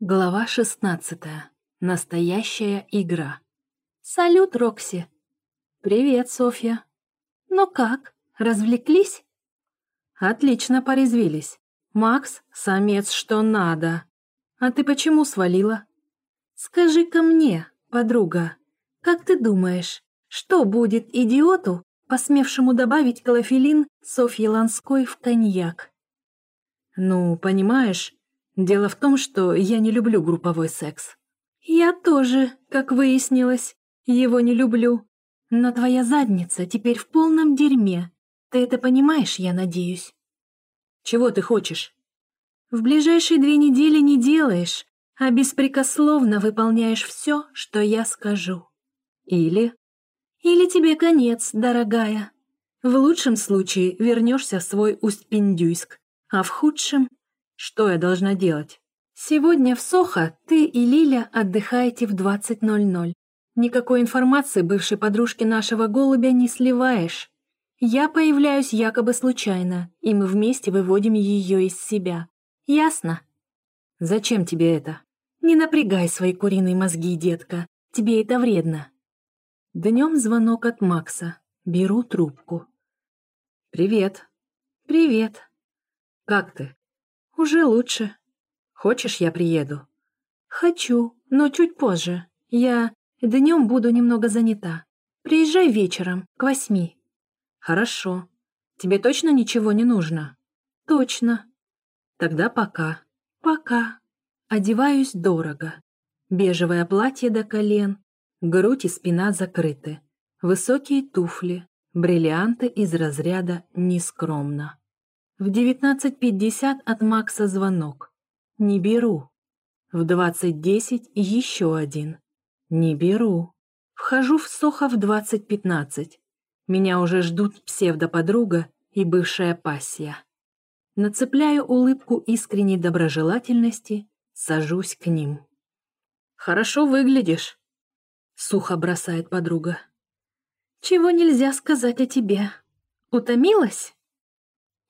Глава шестнадцатая. Настоящая игра. «Салют, Рокси!» «Привет, Софья!» «Ну как, развлеклись?» «Отлично порезвились. Макс — самец что надо. А ты почему свалила?» «Скажи-ка мне, подруга, как ты думаешь, что будет идиоту, посмевшему добавить клофелин Софьи Ланской в коньяк?» «Ну, понимаешь, Дело в том, что я не люблю групповой секс. Я тоже, как выяснилось, его не люблю. Но твоя задница теперь в полном дерьме. Ты это понимаешь, я надеюсь? Чего ты хочешь? В ближайшие две недели не делаешь, а беспрекословно выполняешь все, что я скажу. Или? Или тебе конец, дорогая. В лучшем случае вернешься в свой Усть-Пиндюйск, а в худшем что я должна делать? Сегодня в Сохо ты и Лиля отдыхаете в 20.00. Никакой информации бывшей подружки нашего голубя не сливаешь. Я появляюсь якобы случайно, и мы вместе выводим ее из себя. Ясно? Зачем тебе это? Не напрягай свои куриные мозги, детка. Тебе это вредно. Днем звонок от Макса. Беру трубку. «Привет». «Привет». «Как ты?» «Уже лучше. Хочешь, я приеду?» «Хочу, но чуть позже. Я днем буду немного занята. Приезжай вечером, к восьми». «Хорошо. Тебе точно ничего не нужно?» «Точно». «Тогда пока». «Пока». Одеваюсь дорого. Бежевое платье до колен, грудь и спина закрыты. Высокие туфли, бриллианты из разряда «нескромно». В 19.50 от Макса звонок. Не беру. В 20.10 еще один. Не беру. Вхожу в Сохо в 20.15. Меня уже ждут псевдоподруга и бывшая пассия. Нацепляю улыбку искренней доброжелательности, сажусь к ним. «Хорошо выглядишь», — сухо бросает подруга. «Чего нельзя сказать о тебе? Утомилась?»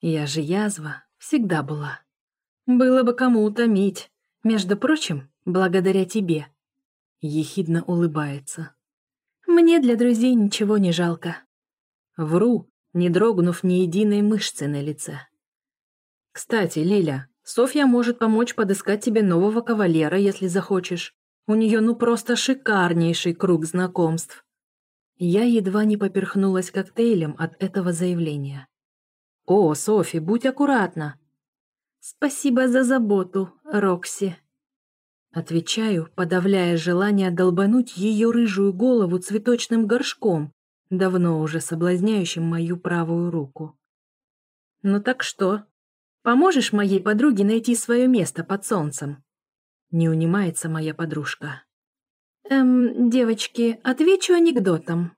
Я же язва всегда была. Было бы кому утомить. Между прочим, благодаря тебе. Ехидно улыбается. Мне для друзей ничего не жалко. Вру, не дрогнув ни единой мышцы на лице. Кстати, Лиля, Софья может помочь подыскать тебе нового кавалера, если захочешь. У нее ну просто шикарнейший круг знакомств. Я едва не поперхнулась коктейлем от этого заявления. «О, Софи, будь аккуратна!» «Спасибо за заботу, Рокси!» Отвечаю, подавляя желание долбануть ее рыжую голову цветочным горшком, давно уже соблазняющим мою правую руку. «Ну так что? Поможешь моей подруге найти свое место под солнцем?» Не унимается моя подружка. «Эм, девочки, отвечу анекдотом.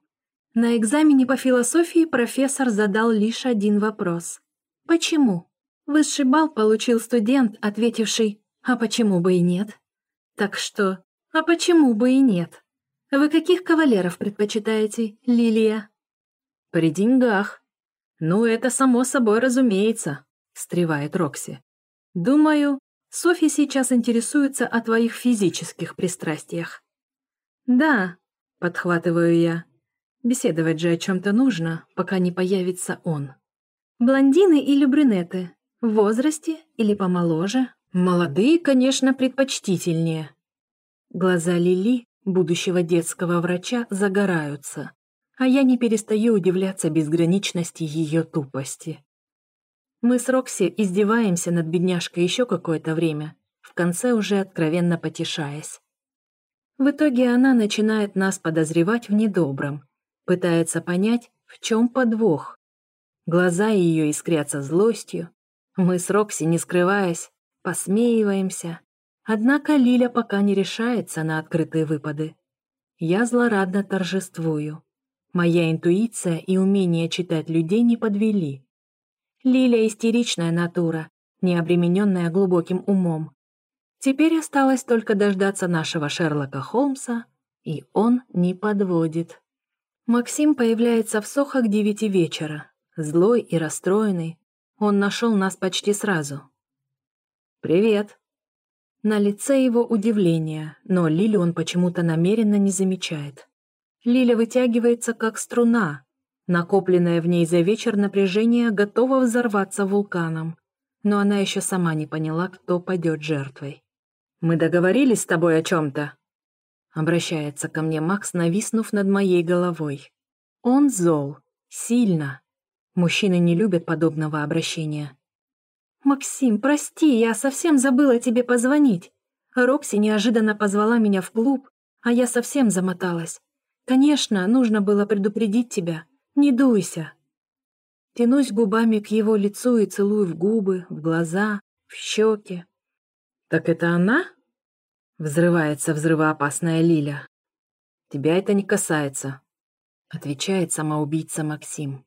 На экзамене по философии профессор задал лишь один вопрос. Почему? Высший балл получил студент, ответивший «А почему бы и нет?» Так что «А почему бы и нет?» Вы каких кавалеров предпочитаете, Лилия? При деньгах. Ну, это само собой разумеется, встревает Рокси. Думаю, Софья сейчас интересуется о твоих физических пристрастиях. Да, подхватываю я. Беседовать же о чем-то нужно, пока не появится он. Блондины или брюнеты? В возрасте или помоложе? Молодые, конечно, предпочтительнее. Глаза Лили, будущего детского врача, загораются, а я не перестаю удивляться безграничности ее тупости. Мы с Рокси издеваемся над бедняжкой еще какое-то время, в конце уже откровенно потешаясь. В итоге она начинает нас подозревать в недобром, Пытается понять, в чем подвох. Глаза ее искрятся злостью. Мы с Рокси, не скрываясь, посмеиваемся. Однако Лиля пока не решается на открытые выпады. Я злорадно торжествую. Моя интуиция и умение читать людей не подвели. Лиля истеричная натура, не обремененная глубоким умом. Теперь осталось только дождаться нашего Шерлока Холмса, и он не подводит. Максим появляется в Сохо к девяти вечера, злой и расстроенный. Он нашел нас почти сразу. «Привет». На лице его удивление, но Лили он почему-то намеренно не замечает. Лиля вытягивается, как струна. Накопленное в ней за вечер напряжение готово взорваться вулканом. Но она еще сама не поняла, кто пойдет жертвой. «Мы договорились с тобой о чем-то?» Обращается ко мне Макс, нависнув над моей головой. Он зол. Сильно. Мужчины не любят подобного обращения. «Максим, прости, я совсем забыла тебе позвонить. Рокси неожиданно позвала меня в клуб, а я совсем замоталась. Конечно, нужно было предупредить тебя. Не дуйся». Тянусь губами к его лицу и целую в губы, в глаза, в щеки. «Так это она?» Взрывается взрывоопасная Лиля. «Тебя это не касается», — отвечает самоубийца Максим.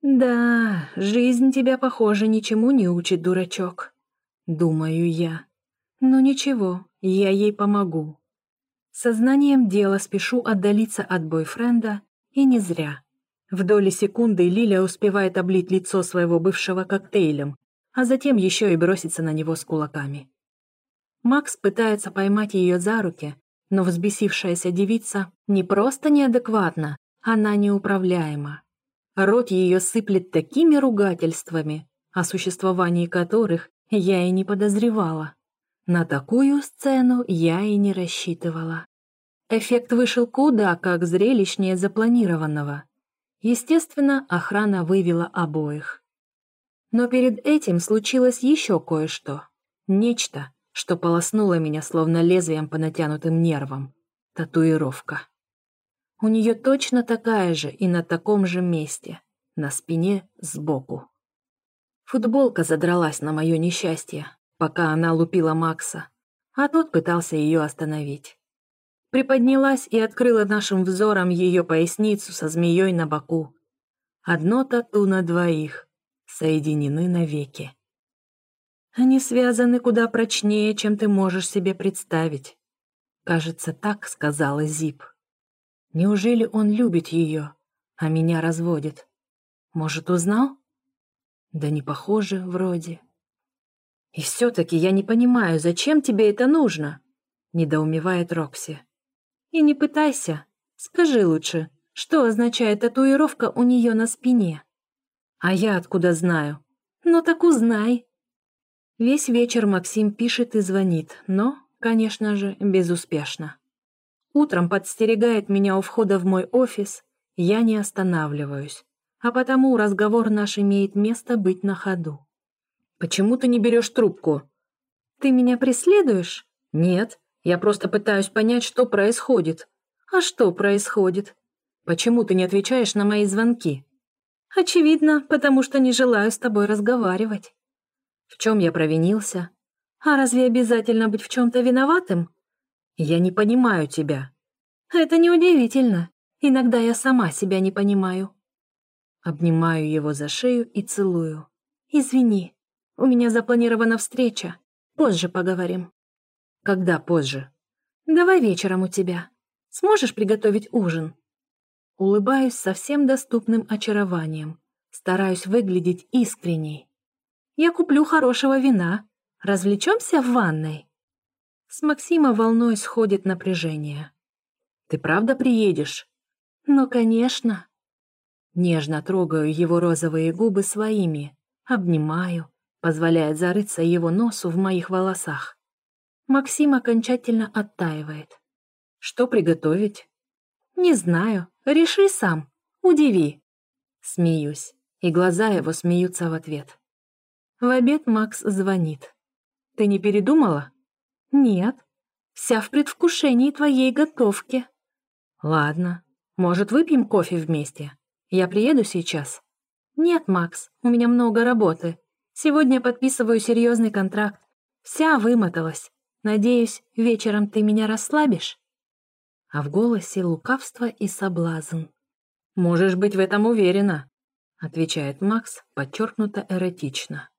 «Да, жизнь тебя, похоже, ничему не учит, дурачок», — думаю я. «Ну ничего, я ей помогу». Сознанием дела спешу отдалиться от бойфренда, и не зря. В доли секунды Лиля успевает облить лицо своего бывшего коктейлем, а затем еще и броситься на него с кулаками. Макс пытается поймать ее за руки, но взбесившаяся девица не просто неадекватна, она неуправляема. Рот ее сыплет такими ругательствами, о существовании которых я и не подозревала. На такую сцену я и не рассчитывала. Эффект вышел куда как зрелищнее запланированного. Естественно, охрана вывела обоих. Но перед этим случилось еще кое-что. Нечто, что полоснуло меня словно лезвием по натянутым нервам. Татуировка. У нее точно такая же и на таком же месте, на спине сбоку. Футболка задралась на мое несчастье, пока она лупила Макса, а тот пытался ее остановить. Приподнялась и открыла нашим взором ее поясницу со змеей на боку. Одно тату на двоих, соединены навеки. Они связаны куда прочнее, чем ты можешь себе представить. Кажется, так сказала Зип. Неужели он любит ее, а меня разводит? Может, узнал? Да не похоже, вроде. И все-таки я не понимаю, зачем тебе это нужно? Недоумевает Рокси. И не пытайся. Скажи лучше, что означает татуировка у нее на спине? А я откуда знаю? Ну так узнай. Весь вечер Максим пишет и звонит, но, конечно же, безуспешно. Утром подстерегает меня у входа в мой офис, я не останавливаюсь, а потому разговор наш имеет место быть на ходу. «Почему ты не берешь трубку?» «Ты меня преследуешь?» «Нет, я просто пытаюсь понять, что происходит». «А что происходит?» «Почему ты не отвечаешь на мои звонки?» «Очевидно, потому что не желаю с тобой разговаривать». «В чем я провинился?» «А разве обязательно быть в чем-то виноватым?» Я не понимаю тебя. Это неудивительно. Иногда я сама себя не понимаю. Обнимаю его за шею и целую. Извини, у меня запланирована встреча. Позже поговорим. Когда позже? Давай вечером у тебя. Сможешь приготовить ужин? Улыбаюсь со всем доступным очарованием. Стараюсь выглядеть искренней. Я куплю хорошего вина. Развлечемся в ванной. С Максима волной сходит напряжение. «Ты правда приедешь?» «Ну, конечно». Нежно трогаю его розовые губы своими, обнимаю, позволяя зарыться его носу в моих волосах. Максим окончательно оттаивает. «Что приготовить?» «Не знаю. Реши сам. Удиви». Смеюсь, и глаза его смеются в ответ. В обед Макс звонит. «Ты не передумала?» «Нет, вся в предвкушении твоей готовки». «Ладно, может, выпьем кофе вместе? Я приеду сейчас». «Нет, Макс, у меня много работы. Сегодня подписываю серьезный контракт. Вся вымоталась. Надеюсь, вечером ты меня расслабишь?» А в голосе лукавство и соблазн. «Можешь быть в этом уверена», — отвечает Макс, подчеркнуто эротично.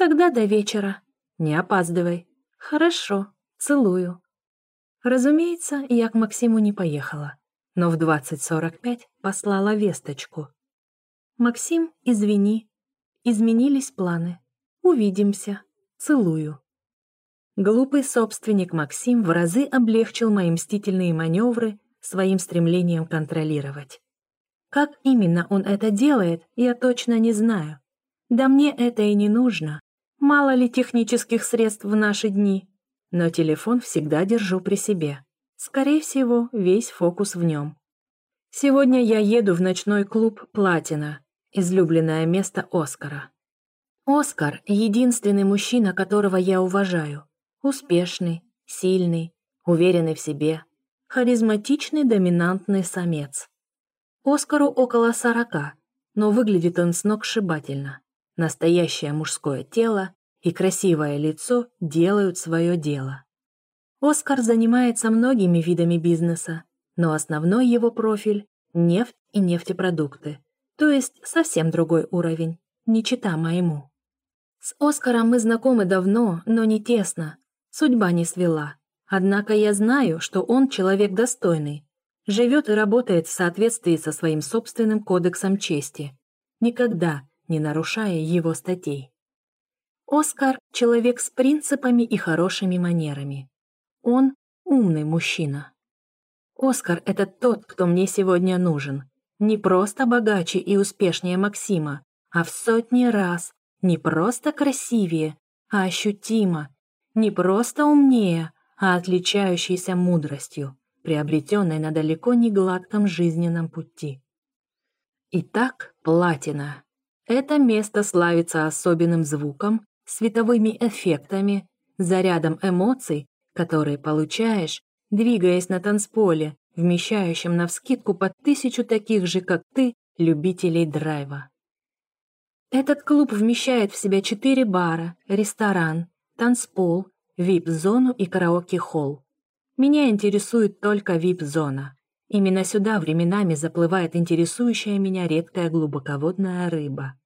«Тогда до вечера. Не опаздывай». «Хорошо, целую». Разумеется, я к Максиму не поехала, но в 20.45 послала весточку. «Максим, извини. Изменились планы. Увидимся. Целую». Глупый собственник Максим в разы облегчил мои мстительные маневры своим стремлением контролировать. Как именно он это делает, я точно не знаю. Да мне это и не нужно. Мало ли технических средств в наши дни. Но телефон всегда держу при себе. Скорее всего, весь фокус в нем. Сегодня я еду в ночной клуб «Платина», излюбленное место Оскара. Оскар — единственный мужчина, которого я уважаю. Успешный, сильный, уверенный в себе, харизматичный доминантный самец. Оскару около сорока, но выглядит он сногсшибательно. Настоящее мужское тело и красивое лицо делают свое дело. Оскар занимается многими видами бизнеса, но основной его профиль – нефть и нефтепродукты, то есть совсем другой уровень, не чита моему. С Оскаром мы знакомы давно, но не тесно, судьба не свела. Однако я знаю, что он человек достойный, живет и работает в соответствии со своим собственным кодексом чести, никогда не нарушая его статей. Оскар — человек с принципами и хорошими манерами. Он — умный мужчина. Оскар — это тот, кто мне сегодня нужен. Не просто богаче и успешнее Максима, а в сотни раз. Не просто красивее, а ощутимо. Не просто умнее, а отличающийся мудростью, приобретенной на далеко не гладком жизненном пути. Итак, платина. Это место славится особенным звуком, световыми эффектами, зарядом эмоций, которые получаешь, двигаясь на танцполе, вмещающем навскидку по тысячу таких же, как ты, любителей драйва. Этот клуб вмещает в себя четыре бара, ресторан, танцпол, вип-зону и караоке-холл. Меня интересует только вип-зона. Именно сюда временами заплывает интересующая меня редкая глубоководная рыба.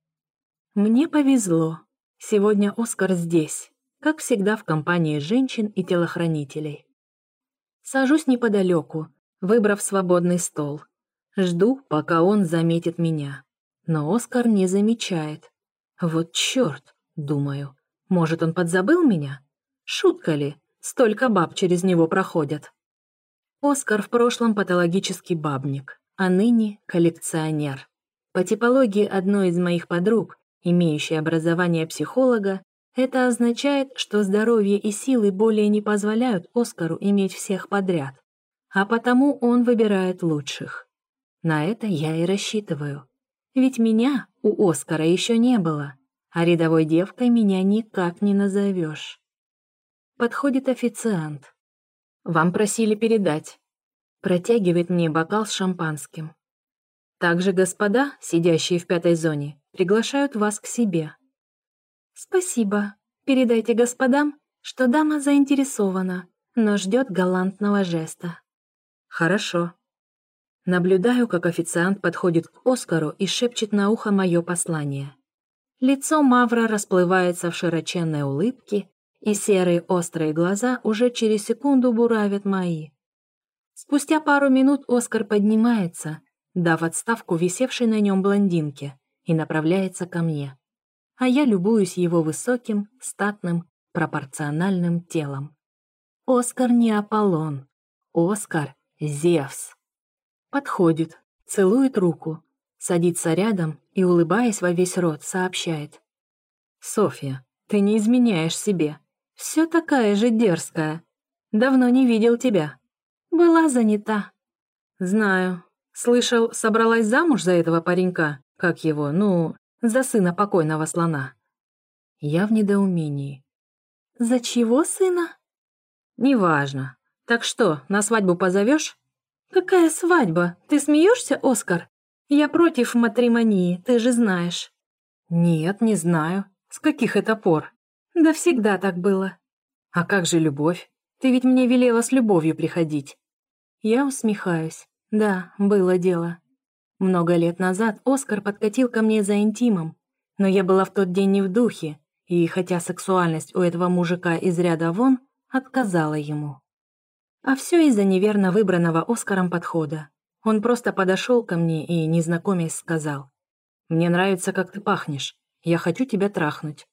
Мне повезло. Сегодня Оскар здесь, как всегда в компании женщин и телохранителей. Сажусь неподалеку, выбрав свободный стол. Жду, пока он заметит меня. Но Оскар не замечает. Вот черт, думаю. Может, он подзабыл меня? Шутка ли? Столько баб через него проходят. Оскар в прошлом патологический бабник, а ныне коллекционер. По типологии одной из моих подруг, имеющей образование психолога, это означает, что здоровье и силы более не позволяют Оскару иметь всех подряд, а потому он выбирает лучших. На это я и рассчитываю. Ведь меня у Оскара еще не было, а рядовой девкой меня никак не назовешь. Подходит официант. «Вам просили передать». Протягивает мне бокал с шампанским. Также господа, сидящие в пятой зоне, приглашают вас к себе. «Спасибо. Передайте господам, что дама заинтересована, но ждет галантного жеста». «Хорошо». Наблюдаю, как официант подходит к Оскару и шепчет на ухо мое послание. Лицо Мавра расплывается в широченной улыбке, и серые острые глаза уже через секунду буравят мои. Спустя пару минут Оскар поднимается, дав отставку висевшей на нем блондинке, и направляется ко мне а я любуюсь его высоким, статным, пропорциональным телом. Оскар не Аполлон, Оскар — Зевс. Подходит, целует руку, садится рядом и, улыбаясь во весь рот, сообщает. «Софья, ты не изменяешь себе. Все такая же дерзкая. Давно не видел тебя. Была занята». «Знаю. Слышал, собралась замуж за этого паренька, как его, ну, за сына покойного слона. Я в недоумении. За чего сына? Неважно. Так что, на свадьбу позовешь? Какая свадьба? Ты смеешься, Оскар? Я против матримонии, ты же знаешь. Нет, не знаю. С каких это пор? Да всегда так было. А как же любовь? Ты ведь мне велела с любовью приходить. Я усмехаюсь. Да, было дело. Много лет назад Оскар подкатил ко мне за интимом, но я была в тот день не в духе, и, хотя сексуальность у этого мужика из ряда вон, отказала ему. А все из-за неверно выбранного Оскаром подхода. Он просто подошел ко мне и, не сказал, «Мне нравится, как ты пахнешь. Я хочу тебя трахнуть».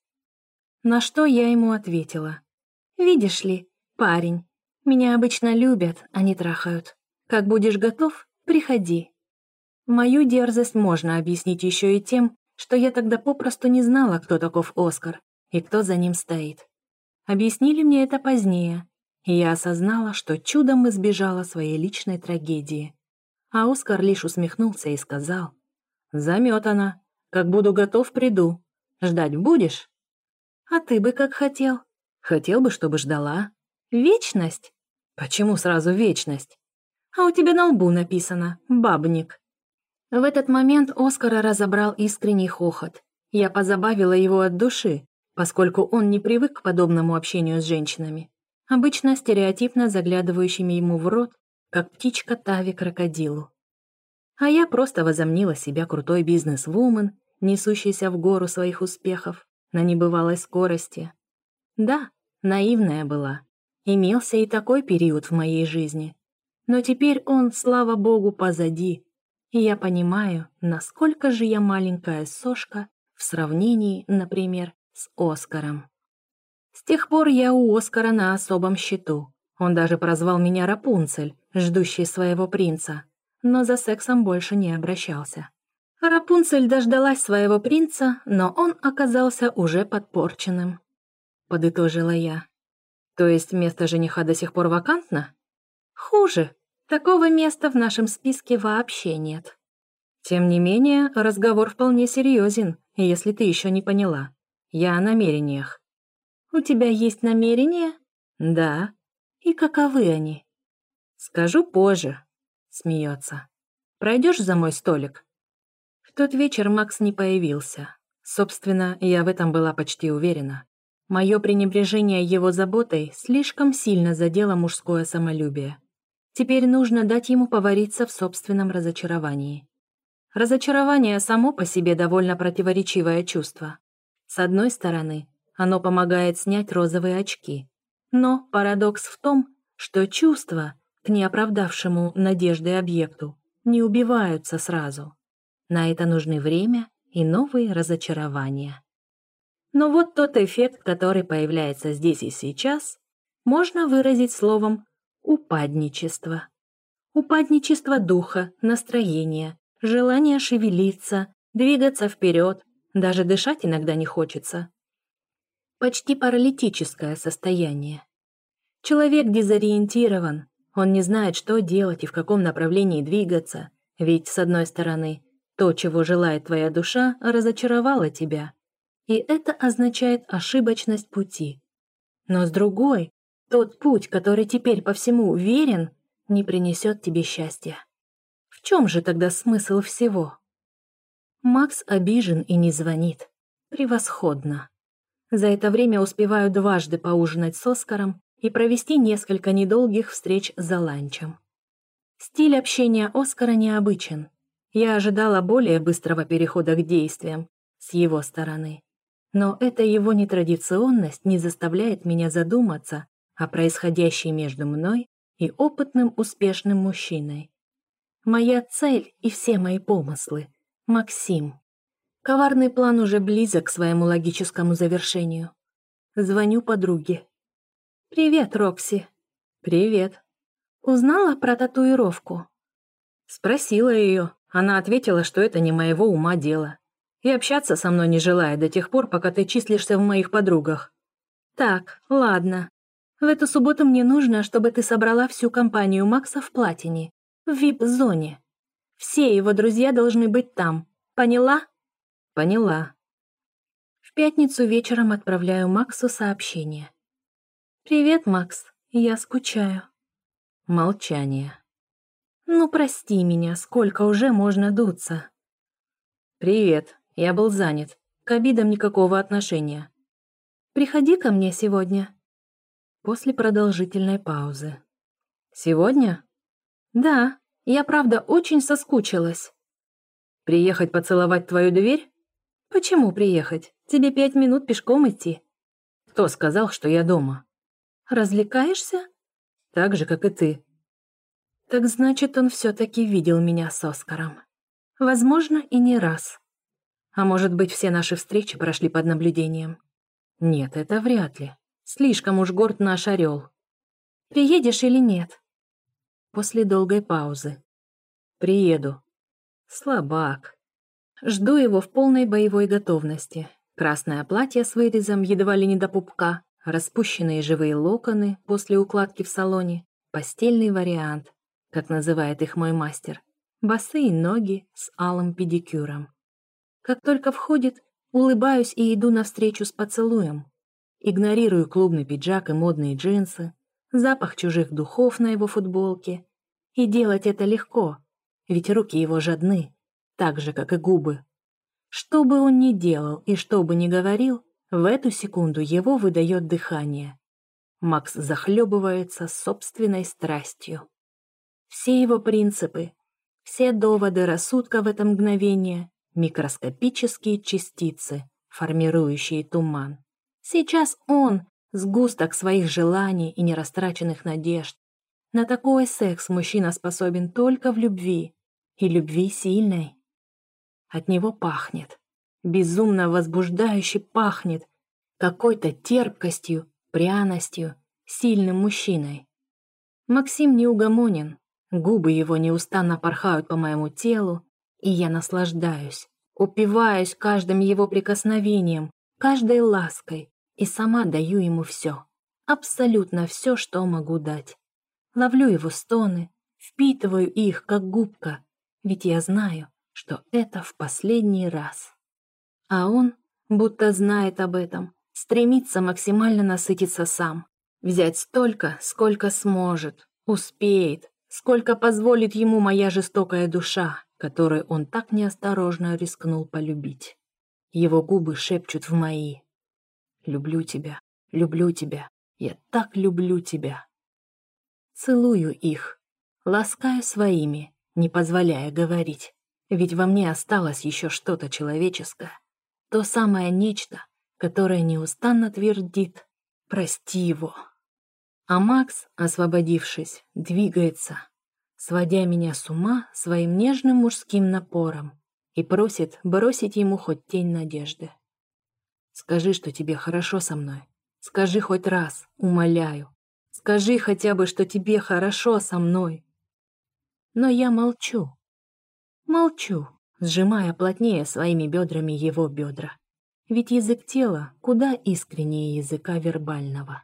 На что я ему ответила, Видишь ли, парень, меня обычно любят, а не трахают. Как будешь готов, приходи. Мою дерзость можно объяснить еще и тем, что я тогда попросту не знала, кто таков Оскар и кто за ним стоит. Объяснили мне это позднее, и я осознала, что чудом избежала своей личной трагедии. А Оскар лишь усмехнулся и сказал, «Заметана. Как буду готов, приду. Ждать будешь?» «А ты бы как хотел?» «Хотел бы, чтобы ждала». «Вечность?» «Почему сразу вечность?» «А у тебя на лбу написано «бабник». В этот момент Оскара разобрал искренний хохот. Я позабавила его от души, поскольку он не привык к подобному общению с женщинами, обычно стереотипно заглядывающими ему в рот, как птичка Тави крокодилу. А я просто возомнила себя крутой бизнес-вумен, несущейся в гору своих успехов на небывалой скорости. Да, наивная была. Имелся и такой период в моей жизни. Но теперь он, слава богу, позади. И я понимаю, насколько же я маленькая сошка в сравнении, например, с Оскаром. С тех пор я у Оскара на особом счету. Он даже прозвал меня Рапунцель, ждущий своего принца, но за сексом больше не обращался. Рапунцель дождалась своего принца, но он оказался уже подпорченным. Подытожила я. То есть место жениха до сих пор вакантно? Хуже. Такого места в нашем списке вообще нет. Тем не менее, разговор вполне серьезен, если ты еще не поняла. Я о намерениях. У тебя есть намерения? Да. И каковы они? Скажу позже. Смеется. Пройдешь за мой столик? В тот вечер Макс не появился. Собственно, я в этом была почти уверена. Мое пренебрежение его заботой слишком сильно задело мужское самолюбие. Теперь нужно дать ему повариться в собственном разочаровании. Разочарование само по себе довольно противоречивое чувство. С одной стороны, оно помогает снять розовые очки. Но парадокс в том, что чувства к неоправдавшему надежды объекту не убиваются сразу. На это нужны время и новые разочарования. Но вот тот эффект, который появляется здесь и сейчас, можно выразить словом «упадничество». Упадничество духа, настроения, желание шевелиться, двигаться вперед, даже дышать иногда не хочется. Почти паралитическое состояние. Человек дезориентирован, он не знает, что делать и в каком направлении двигаться, ведь, с одной стороны, то, чего желает твоя душа, разочаровало тебя, и это означает ошибочность пути. Но с другой, тот путь, который теперь по всему верен, не принесет тебе счастья. В чем же тогда смысл всего? Макс обижен и не звонит. Превосходно. За это время успеваю дважды поужинать с Оскаром и провести несколько недолгих встреч за ланчем. Стиль общения Оскара необычен. Я ожидала более быстрого перехода к действиям с его стороны. Но эта его нетрадиционность не заставляет меня задуматься о происходящей между мной и опытным успешным мужчиной. Моя цель и все мои помыслы — Максим. Коварный план уже близок к своему логическому завершению. Звоню подруге. «Привет, Рокси». «Привет». «Узнала про татуировку?» Спросила ее. Она ответила, что это не моего ума дело. И общаться со мной не желает до тех пор, пока ты числишься в моих подругах. «Так, ладно. В эту субботу мне нужно, чтобы ты собрала всю компанию Макса в Платине, в вип-зоне. Все его друзья должны быть там. Поняла? Поняла. В пятницу вечером отправляю Максу сообщение. «Привет, Макс. Я скучаю». Молчание. «Ну, прости меня, сколько уже можно дуться?» «Привет. Я был занят. К обидам никакого отношения. Приходи ко мне сегодня». После продолжительной паузы. «Сегодня?» «Да, я, правда, очень соскучилась. Приехать поцеловать твою дверь? Почему приехать? Тебе пять минут пешком идти. Кто сказал, что я дома? Развлекаешься? Так же, как и ты. Так значит, он все-таки видел меня с Оскаром. Возможно, и не раз. А может быть, все наши встречи прошли под наблюдением? Нет, это вряд ли. Слишком уж горд наш орел. Приедешь или нет? После долгой паузы. Приеду. Слабак. Жду его в полной боевой готовности. Красное платье с вырезом едва ли не до пупка, распущенные живые локоны после укладки в салоне, постельный вариант, как называет их мой мастер, босые ноги с алым педикюром. Как только входит, улыбаюсь и иду навстречу с поцелуем. Игнорирую клубный пиджак и модные джинсы, запах чужих духов на его футболке. И делать это легко, ведь руки его жадны, так же, как и губы. Что бы он ни делал и что бы ни говорил, в эту секунду его выдает дыхание. Макс захлебывается собственной страстью. Все его принципы, все доводы рассудка в это мгновение — микроскопические частицы, формирующие туман. Сейчас он — сгусток своих желаний и нерастраченных надежд. На такой секс мужчина способен только в любви, и любви сильной. От него пахнет, безумно возбуждающе пахнет, какой-то терпкостью, пряностью, сильным мужчиной. Максим неугомонен, губы его неустанно порхают по моему телу, и я наслаждаюсь, упиваюсь каждым его прикосновением, каждой лаской, и сама даю ему все, абсолютно все, что могу дать. Ловлю его стоны, впитываю их, как губка, ведь я знаю, что это в последний раз. А он, будто знает об этом, стремится максимально насытиться сам, взять столько, сколько сможет, успеет, сколько позволит ему моя жестокая душа, которой он так неосторожно рискнул полюбить. Его губы шепчут в мои. «Люблю тебя, люблю тебя, я так люблю тебя». Целую их, ласкаю своими, не позволяя говорить, ведь во мне осталось еще что-то человеческое, то самое нечто, которое неустанно твердит «прости его». А Макс, освободившись, двигается, сводя меня с ума своим нежным мужским напором и просит бросить ему хоть тень надежды. «Скажи, что тебе хорошо со мной. Скажи хоть раз, умоляю. Скажи хотя бы, что тебе хорошо со мной. Но я молчу. Молчу, сжимая плотнее своими бедрами его бедра. Ведь язык тела куда искреннее языка вербального.